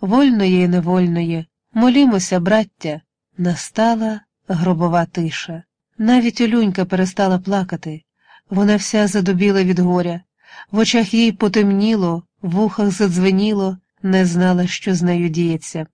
вольної і невольної, молімося, браття, настала гробова тиша. Навіть Олюнька перестала плакати, вона вся задубіла від горя, в очах їй потемніло, в ухах задзвеніло, не знала, що з нею діється.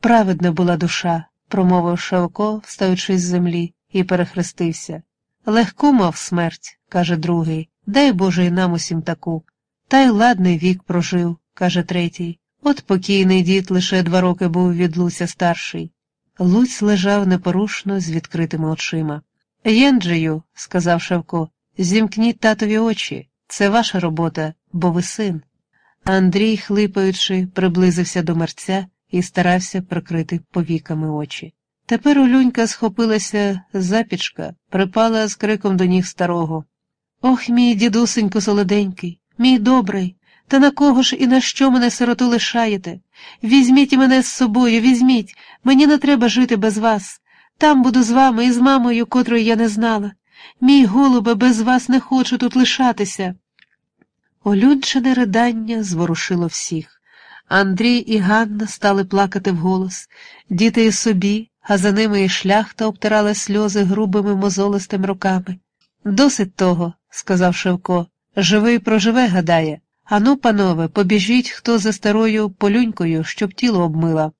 Праведна була душа, промовив Шевко, встаючи з землі, і перехрестився. Легку мав смерть, каже другий, дай Боже й нам усім таку. Та й ладний вік прожив, каже третій. От покійний дід лише два роки був від Луця старший. Луць лежав непорушно з відкритими очима. Єнджею, сказав Шевко, зімкніть татові очі. Це ваша робота, бо ви син. Андрій, хлипаючи, приблизився до мерця і старався прикрити повіками очі. Тепер Улюнька схопилася запічка, припала з криком до ніг старого. Ох, мій дідусенько солоденький, мій добрий, та на кого ж і на що мене сироту лишаєте? Візьміть мене з собою, візьміть, мені не треба жити без вас. Там буду з вами і з мамою, котрої я не знала. Мій голубе, без вас не хочу тут лишатися. Олюнчине ридання зворушило всіх. Андрій і Ганна стали плакати вголос, діти і собі, а за ними і шляхта обтирала сльози грубими мозолистими руками. Досить того, сказав Шевко. Живий проживе, гадає. Ану, панове, побіжіть, хто за старою полюнькою, щоб тіло обмила.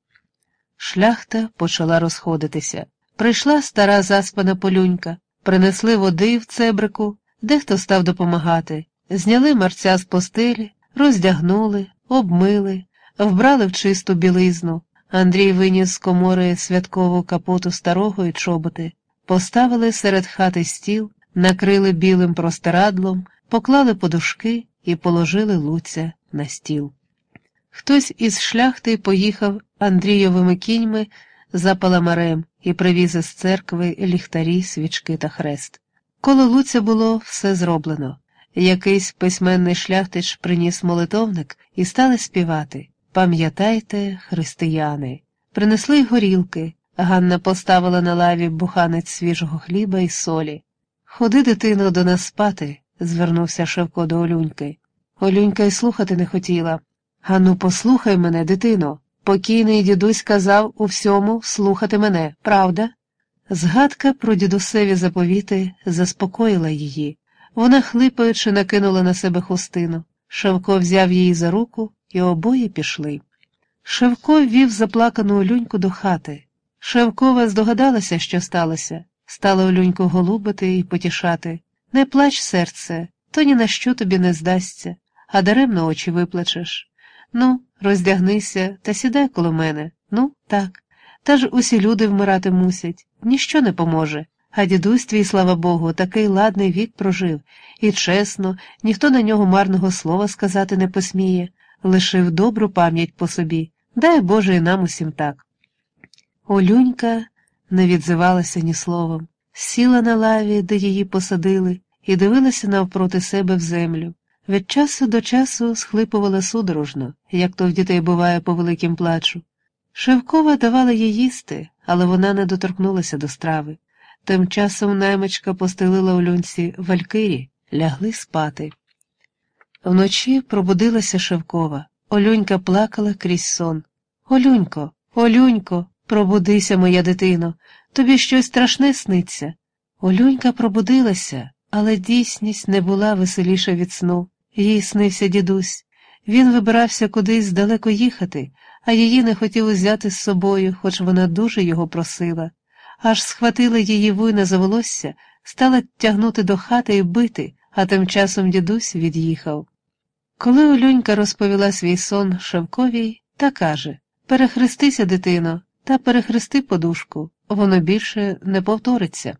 Шляхта почала розходитися. Прийшла стара заспана полюнька, принесли води в цебрику, дехто став допомагати, зняли марця з постелі, роздягнули, обмили, вбрали в чисту білизну. Андрій виніс з комори святкову капоту старого і чоботи, поставили серед хати стіл, накрили білим простирадлом, поклали подушки і положили луця на стіл. Хтось із шляхти поїхав Андрійовими кіньми за паламарем і привіз із церкви ліхтарі, свічки та хрест. Коло луця було все зроблено. Якийсь письменний шляхтич приніс молитовник і стали співати Пам'ятайте, християни. Принесли й горілки. Ганна поставила на лаві буханець свіжого хліба і солі. Ходи, дитино, до нас спати, звернувся Шевко до Олюньки. Олюнька й слухати не хотіла. Ганну, послухай мене, дитино. Покійний дідусь казав у всьому слухати мене, правда? Згадка про дідусеві заповіти заспокоїла її. Вона, хлипаючи, накинула на себе хустину. Шевко взяв її за руку, і обоє пішли. Шевко ввів заплакану Олюньку до хати. Шевкова здогадалася, що сталося, стала Олюньку голубити і потішати. Не плач, серце, то ні на що тобі не здасться, а даремно очі виплачеш. Ну, роздягнися та сідай коло мене. Ну, так. Та ж усі люди вмирати мусять, ніщо не поможе. А дідусь твій, слава Богу, такий ладний вік прожив, і чесно, ніхто на нього марного слова сказати не посміє, лишив добру пам'ять по собі, дай Боже і нам усім так. Олюнька не відзивалася ні словом, сіла на лаві, де її посадили, і дивилася навпроти себе в землю. Від часу до часу схлипувала судорожно, як то в дітей буває по великим плачу. Шевкова давала їй їсти, але вона не доторкнулася до страви. Тим часом наймичка постелила у люнці валькирі, лягли спати. Вночі пробудилася Шевкова. Олюнька плакала крізь сон. Олюнько, Олюнько, пробудися, моя дитино, тобі щось страшне сниться. Олюнька пробудилася, але дійсність не була веселіша від сну. Їй снився дідусь. Він вибирався кудись далеко їхати, а її не хотів узяти з собою, хоч вона дуже його просила. Аж схватила її вуйна за волосся, стала тягнути до хати і бити, а тим часом дідусь від'їхав. Коли Олюнька розповіла свій сон Шевковій, та каже Перехрестися, дитино, та перехрести подушку, воно більше не повториться.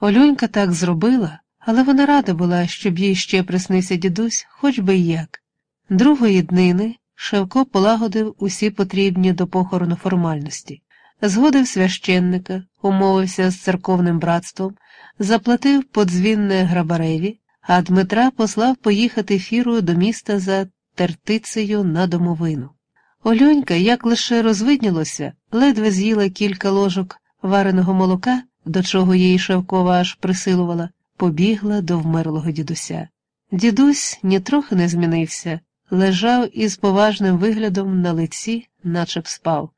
Олюнька так зробила, але вона рада була, щоб їй ще приснився дідусь, хоч би й як. Другої днини Шевко полагодив усі потрібні до похорону формальності, згодив священника, умовився з церковним братством, заплатив подзвінне грабареві, а Дмитра послав поїхати фірою до міста за тертицею на домовину. Ольонька, як лише розвиднілося, ледве з'їла кілька ложок вареного молока, до чого її Шевкова аж присилувала, побігла до вмерлого дідуся. Дідусь нітрохи не змінився, лежав із поважним виглядом на лиці, наче б спав.